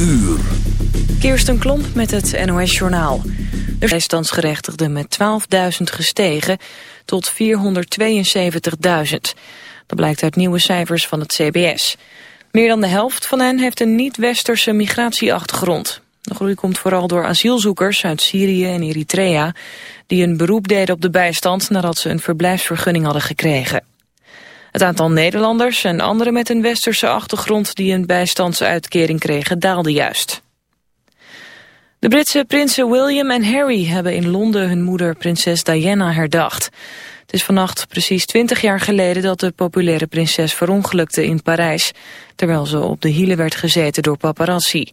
uur. Kirsten Klomp met het NOS-journaal. De bijstandsgerechtigde met 12.000 gestegen tot 472.000. Dat blijkt uit nieuwe cijfers van het CBS. Meer dan de helft van hen heeft een niet-westerse migratieachtergrond. De groei komt vooral door asielzoekers uit Syrië en Eritrea... die een beroep deden op de bijstand nadat ze een verblijfsvergunning hadden gekregen. Het aantal Nederlanders en anderen met een westerse achtergrond... die een bijstandsuitkering kregen, daalde juist. De Britse prinsen William en Harry hebben in Londen hun moeder prinses Diana herdacht. Het is vannacht precies twintig jaar geleden dat de populaire prinses verongelukte in Parijs, terwijl ze op de hielen werd gezeten door paparazzi.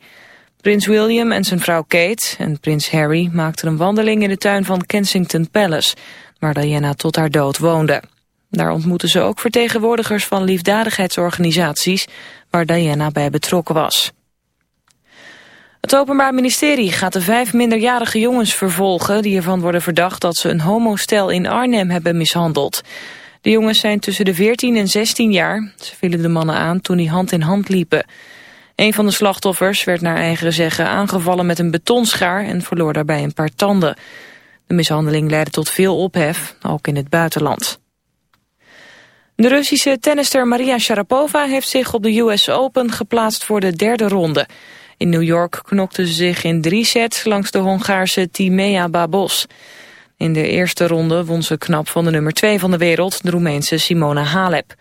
Prins William en zijn vrouw Kate en prins Harry maakten een wandeling in de tuin van Kensington Palace, waar Diana tot haar dood woonde. Daar ontmoetten ze ook vertegenwoordigers van liefdadigheidsorganisaties waar Diana bij betrokken was. Het Openbaar Ministerie gaat de vijf minderjarige jongens vervolgen... die ervan worden verdacht dat ze een homostel in Arnhem hebben mishandeld. De jongens zijn tussen de 14 en 16 jaar. Ze vielen de mannen aan toen die hand in hand liepen. Een van de slachtoffers werd naar eigen zeggen aangevallen met een betonschaar... en verloor daarbij een paar tanden. De mishandeling leidde tot veel ophef, ook in het buitenland. De Russische tennister Maria Sharapova heeft zich op de US Open geplaatst voor de derde ronde... In New York knokte ze zich in drie sets langs de Hongaarse Timea Babos. In de eerste ronde won ze knap van de nummer 2 van de wereld, de Roemeense Simona Halep.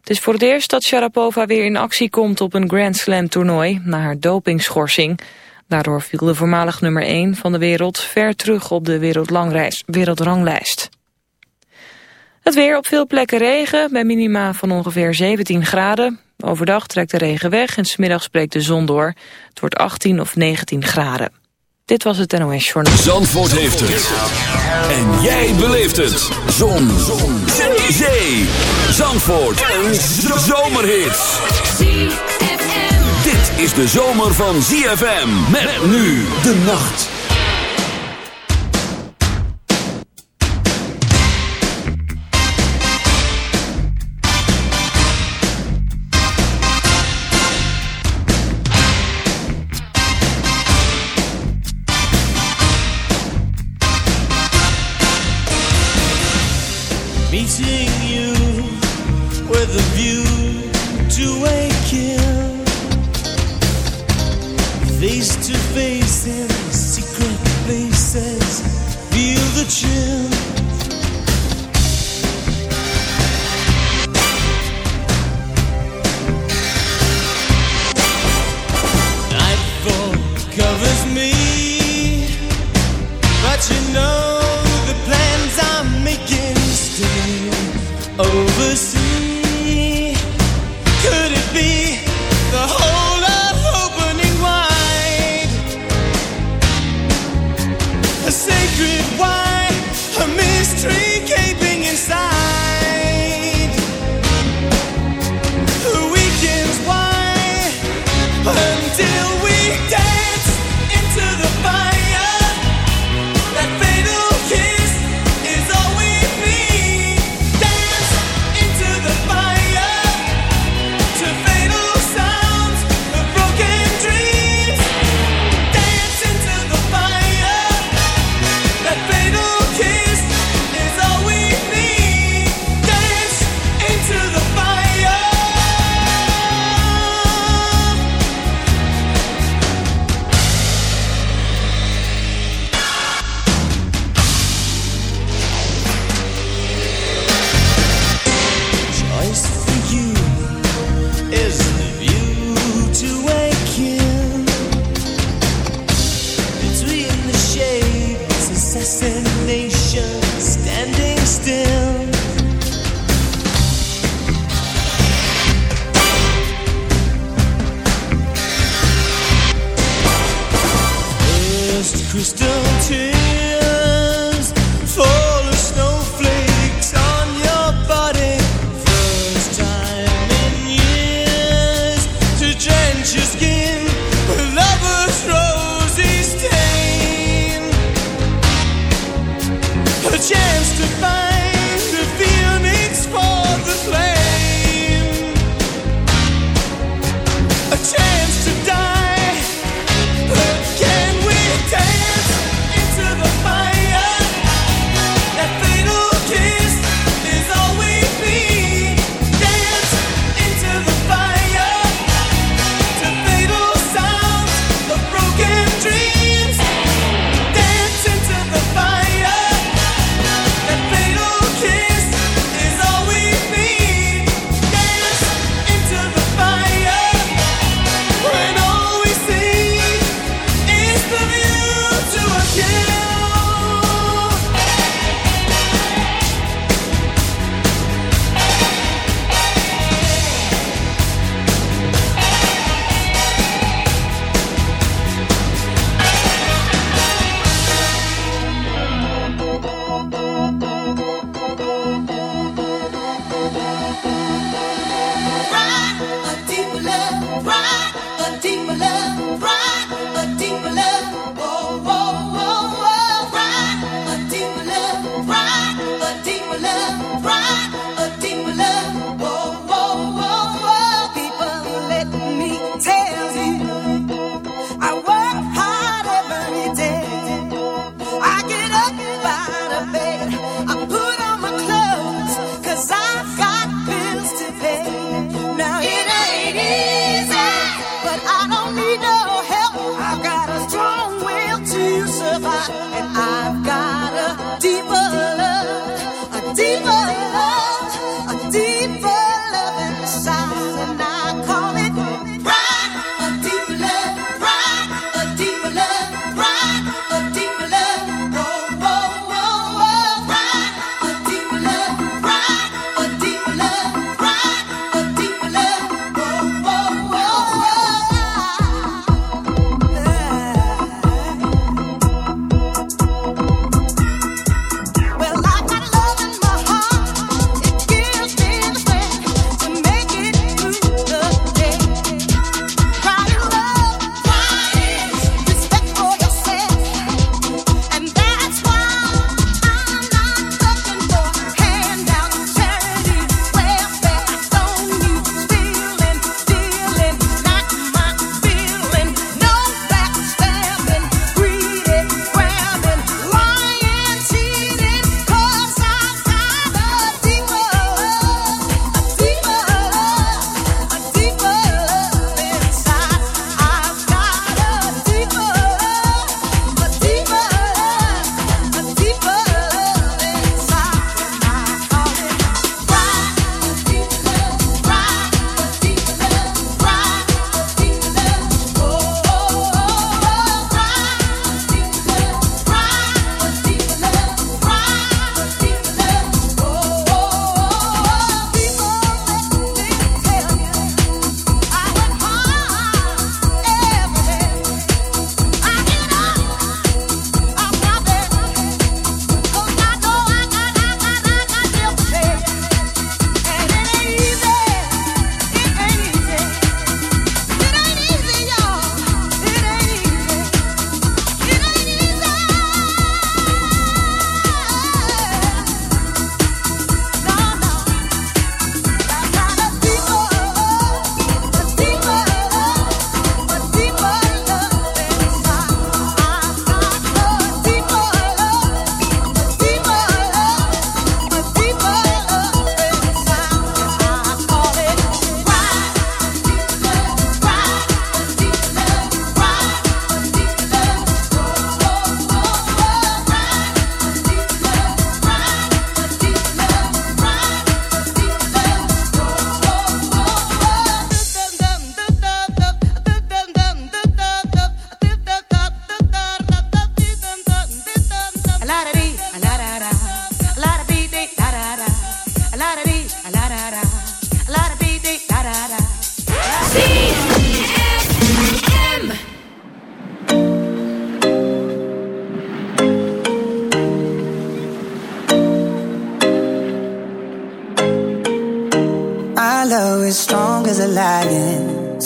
Het is voor het eerst dat Sharapova weer in actie komt op een Grand Slam toernooi na haar dopingschorsing. Daardoor viel de voormalig nummer 1 van de wereld ver terug op de wereldranglijst. Het weer op veel plekken regen, bij minima van ongeveer 17 graden. Overdag trekt de regen weg en smiddags breekt de zon door. Het wordt 18 of 19 graden. Dit was het NOS Journal. Zandvoort heeft het. En jij beleeft het. Zon. zon. Zee. Zee. Zandvoort. Een zomerhit. Dit is de zomer van ZFM. Met nu de nacht.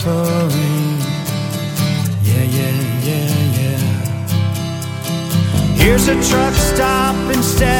suffering. Yeah, yeah, yeah, yeah. Here's a truck stop instead.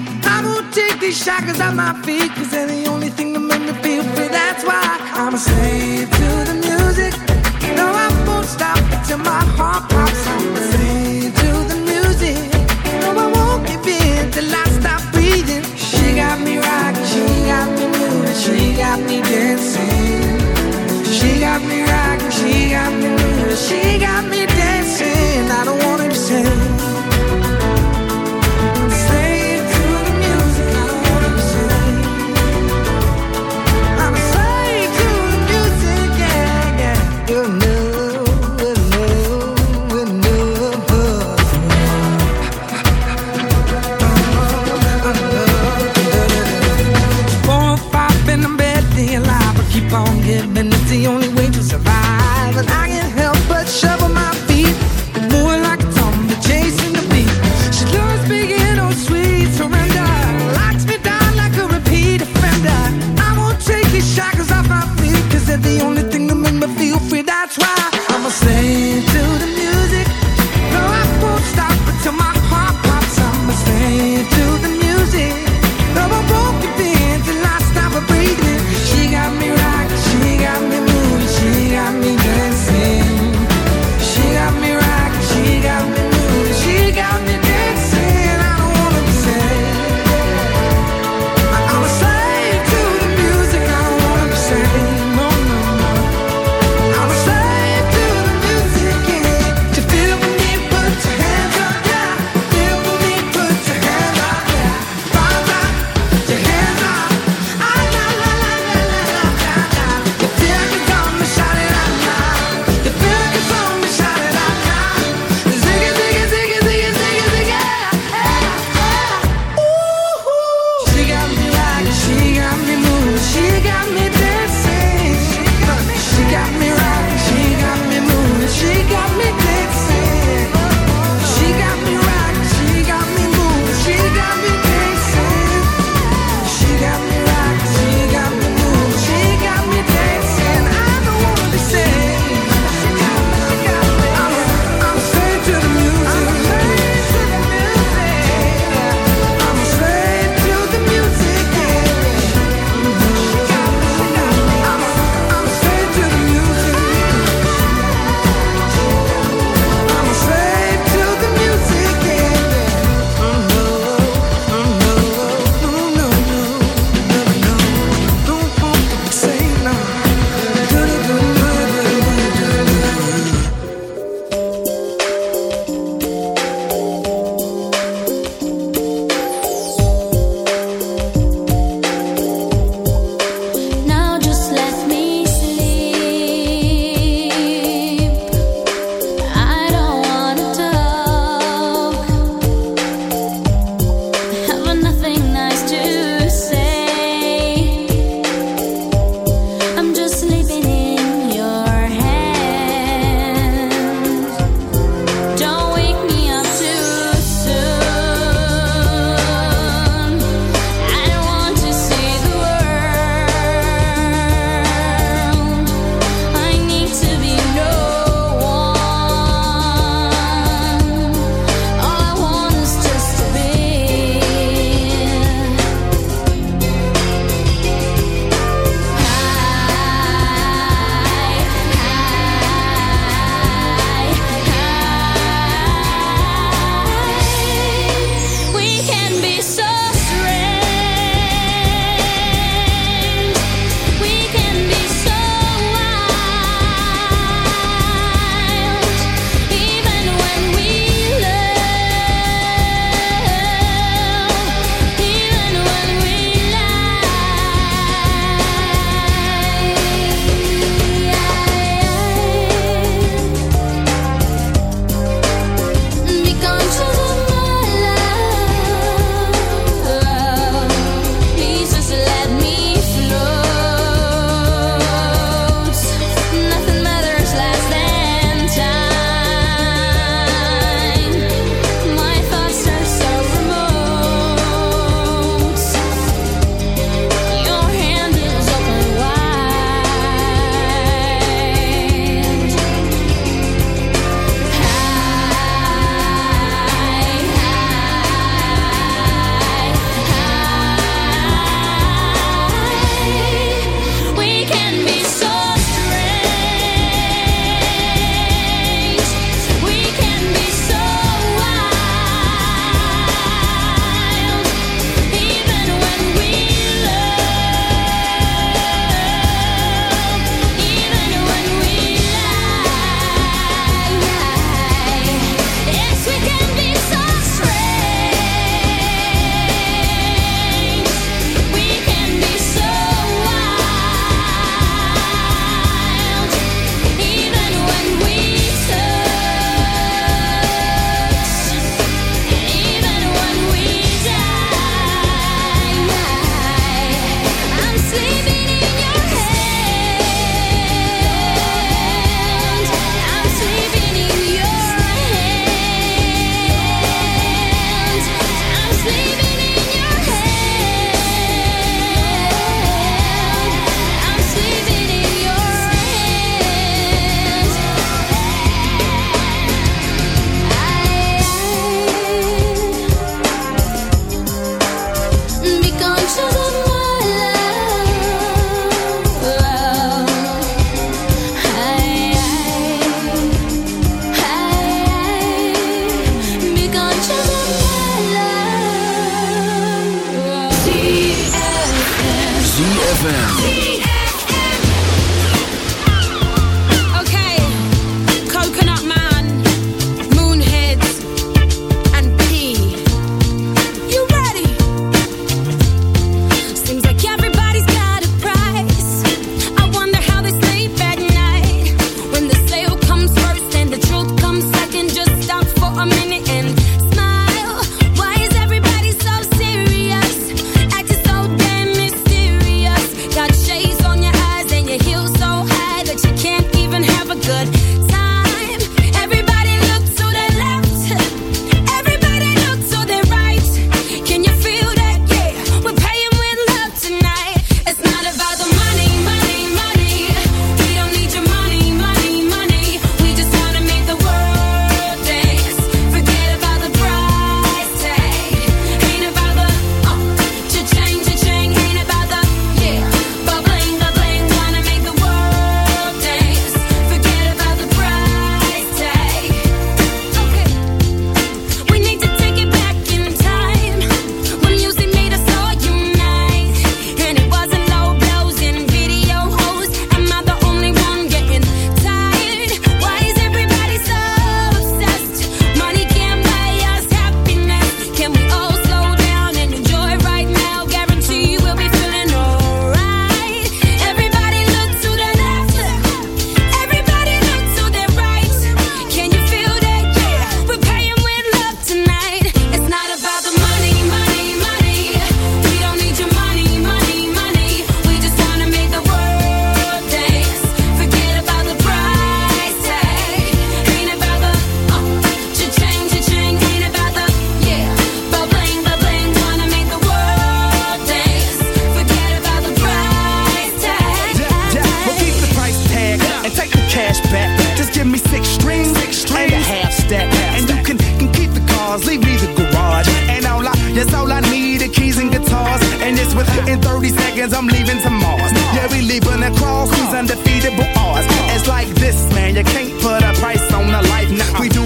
I won't take these shackles off my feet, cause they're the only thing that make me feel free. That's why I'm a slave to the music. No, I won't stop until my heart pops. I'm a slave to the music. No, I won't give in till I stop breathing. She got me rocking, she got me moving, she got me dancing. She got me rocking, she got me moving, she got me dancing. I don't wanna be sad.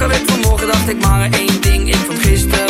Wakker vanmorgen, dacht ik maar één ding. Ik vond gisteravond